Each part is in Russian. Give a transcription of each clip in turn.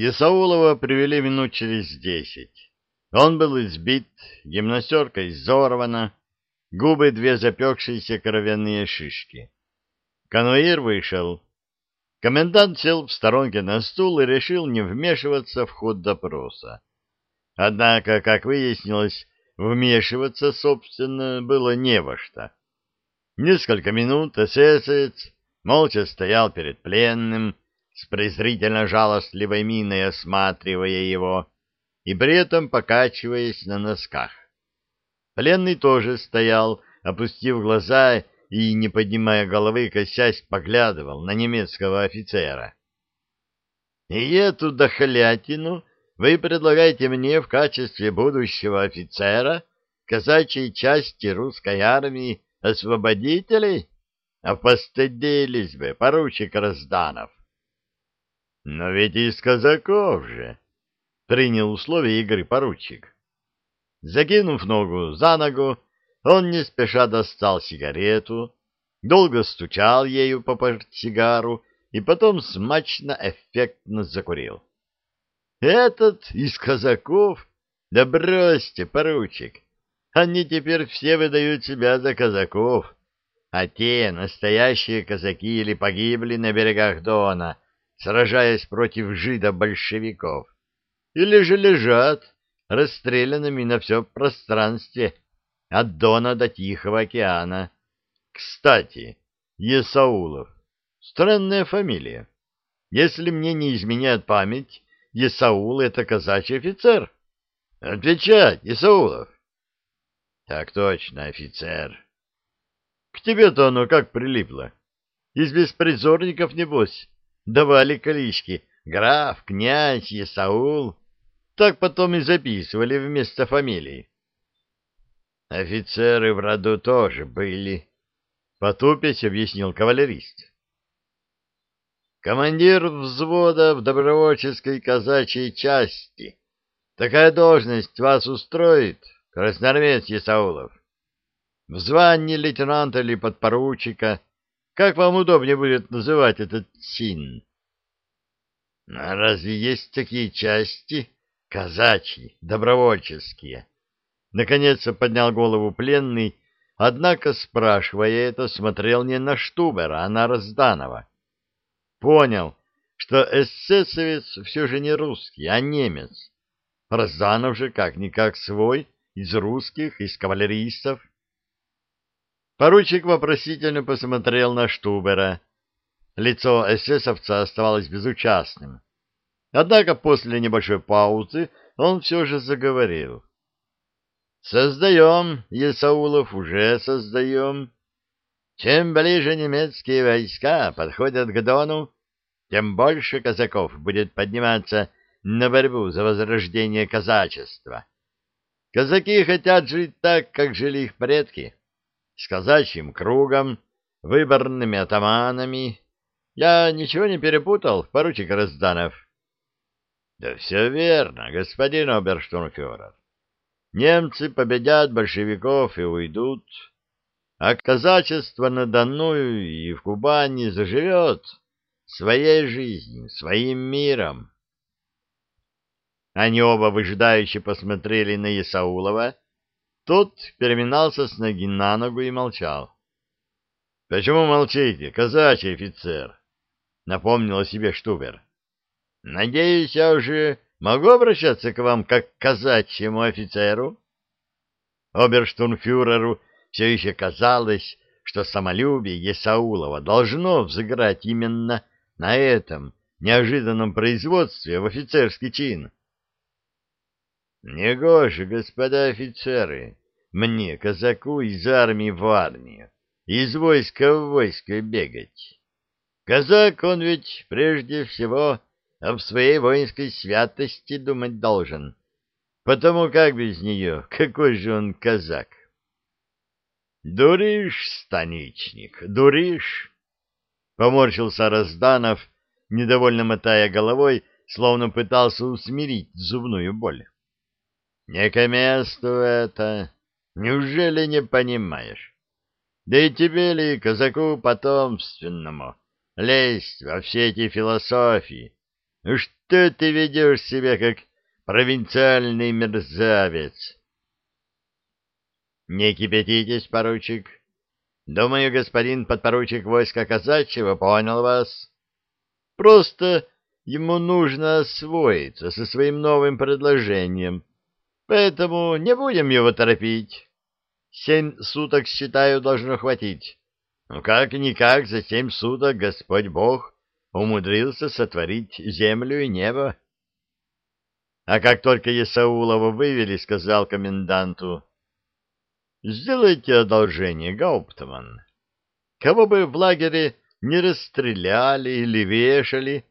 Исаулова привели минут через десять. Он был избит, гимнастерка изорвана, губы две запекшиеся кровяные шишки. Кануир вышел. Комендант сел в сторонке на стул и решил не вмешиваться в ход допроса. Однако, как выяснилось, вмешиваться, собственно, было не во что. Несколько минут эсэсец молча стоял перед пленным, с презрительно жалостливой миной осматривая его и при этом покачиваясь на носках. Пленный тоже стоял, опустив глаза и, не поднимая головы, косясь, поглядывал на немецкого офицера. — И эту дохлятину вы предлагаете мне в качестве будущего офицера казачьей части русской армии освободителей? А постыдились бы, поручик Разданов. Но ведь из казаков же, — принял условия игры поручик. Закинув ногу за ногу, он не спеша достал сигарету, долго стучал ею по портсигару и потом смачно эффектно закурил. — Этот из казаков? Да бросьте, поручик, они теперь все выдают себя за казаков, а те, настоящие казаки, или погибли на берегах Дона — сражаясь против жидов-большевиков, или же лежат расстрелянными на все пространстве от Дона до Тихого океана. Кстати, Есаулов. Странная фамилия. Если мне не изменяет память, Есаул — это казачий офицер. Отвечать, Есаулов. Так точно, офицер. К тебе-то оно как прилипло. Из беспризорников, небось, давали клички граф, князь, Исаул. Так потом и записывали вместо фамилии. Офицеры в роду тоже были, — потупясь объяснил кавалерист. Командир взвода в добровольческой казачьей части. Такая должность вас устроит, красноармеец Исаулов? В звании лейтенанта или подпоручика как вам удобнее будет называть этот чин? А разве есть такие части? Казачьи, добровольческие. Наконец поднял голову пленный, однако, спрашивая это, смотрел не на Штубера, а на Разданова. Понял, что эсэсовец все же не русский, а немец. Разданов же как-никак свой, из русских, из кавалеристов. Поручик вопросительно посмотрел на Штубера. Лицо эсэсовца оставалось безучастным. Однако после небольшой паузы он все же заговорил. «Создаем, Есаулов, уже создаем. Чем ближе немецкие войска подходят к Дону, тем больше казаков будет подниматься на борьбу за возрождение казачества. Казаки хотят жить так, как жили их предки с казачьим кругом, выборными атаманами. Я ничего не перепутал, поручик Разданов? — Да все верно, господин оберштурмфюрер. Немцы победят большевиков и уйдут, а казачество на Дону и в Кубани заживет своей жизнью, своим миром. Они оба выжидающе посмотрели на Исаулова, тот переминался с ноги на ногу и молчал. — Почему молчите, казачий офицер? — напомнил о себе Штубер. — Надеюсь, я уже могу обращаться к вам как к казачьему офицеру? Оберштурмфюреру все еще казалось, что самолюбие Есаулова должно взыграть именно на этом неожиданном производстве в офицерский чин. Негоже, господа офицеры, мне, казаку, из армии в армию, из войска в войско бегать. Казак, он ведь прежде всего об своей воинской святости думать должен, потому как без нее, какой же он казак? Дуришь, станичник, дуришь! Поморщился Разданов, недовольно мотая головой, словно пытался усмирить зубную боль. Не к месту это. Неужели не понимаешь? Да и тебе ли, казаку потомственному, лезть во все эти философии? Что ты ведешь себя как провинциальный мерзавец? Не кипятитесь, поручик. Думаю, господин подпоручик войска казачьего понял вас. Просто ему нужно освоиться со своим новым предложением, поэтому не будем его торопить. Семь суток, считаю, должно хватить. Ну, как-никак, за семь суток Господь Бог умудрился сотворить землю и небо. А как только Есаулова вывели, сказал коменданту, «Сделайте одолжение, Гауптман. Кого бы в лагере не расстреляли или вешали,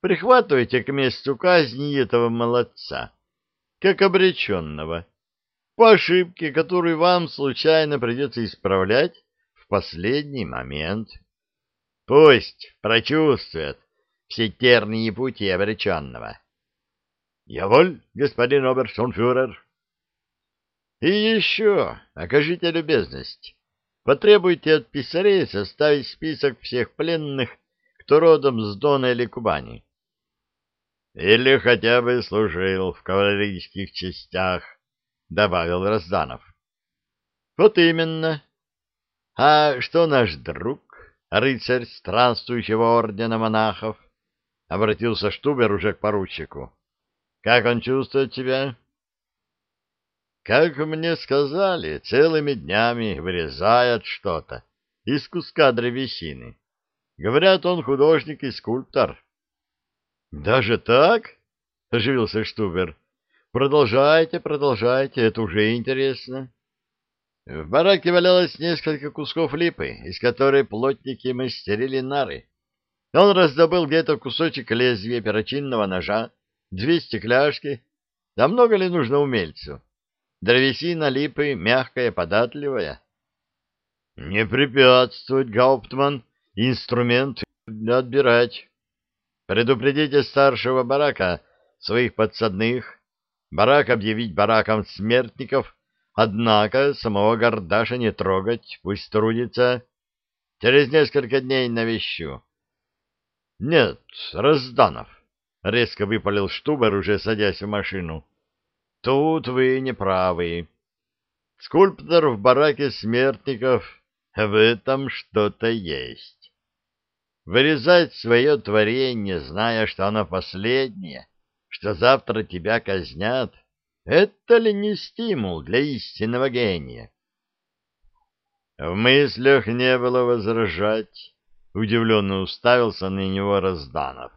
прихватывайте к месту казни этого молодца, как обреченного, по ошибке, которую вам случайно придется исправлять в последний момент». Пусть прочувствует все тернии пути обреченного. — Я воль, господин оберштурмфюрер. — И еще окажите любезность. Потребуйте от писарей составить список всех пленных, кто родом с Дона или Кубани. Или хотя бы служил в кавалерийских частях, — добавил Разданов. — Вот именно. А что наш друг? рыцарь странствующего ордена монахов, — обратился Штубер уже к поручику. — Как он чувствует себя? — Как мне сказали, целыми днями вырезает что-то из куска древесины. Говорят, он художник и скульптор. — Даже так? — оживился Штубер. — Продолжайте, продолжайте, это уже интересно. — в бараке валялось несколько кусков липы, из которой плотники мастерили нары. Он раздобыл где-то кусочек лезвия перочинного ножа, две стекляшки. Да много ли нужно умельцу? Древесина липы мягкая, податливая. Не препятствовать, Гауптман, инструмент отбирать. Предупредите старшего барака своих подсадных, барак объявить бараком смертников — Однако самого Гордаша не трогать, пусть трудится. Через несколько дней навещу. — Нет, Разданов, — резко выпалил Штубер, уже садясь в машину. — Тут вы не правы. Скульптор в бараке смертников, в этом что-то есть. Вырезать свое творение, зная, что оно последнее, что завтра тебя казнят — это ли не стимул для истинного гения? В мыслях не было возражать. Удивленно уставился на него Разданов.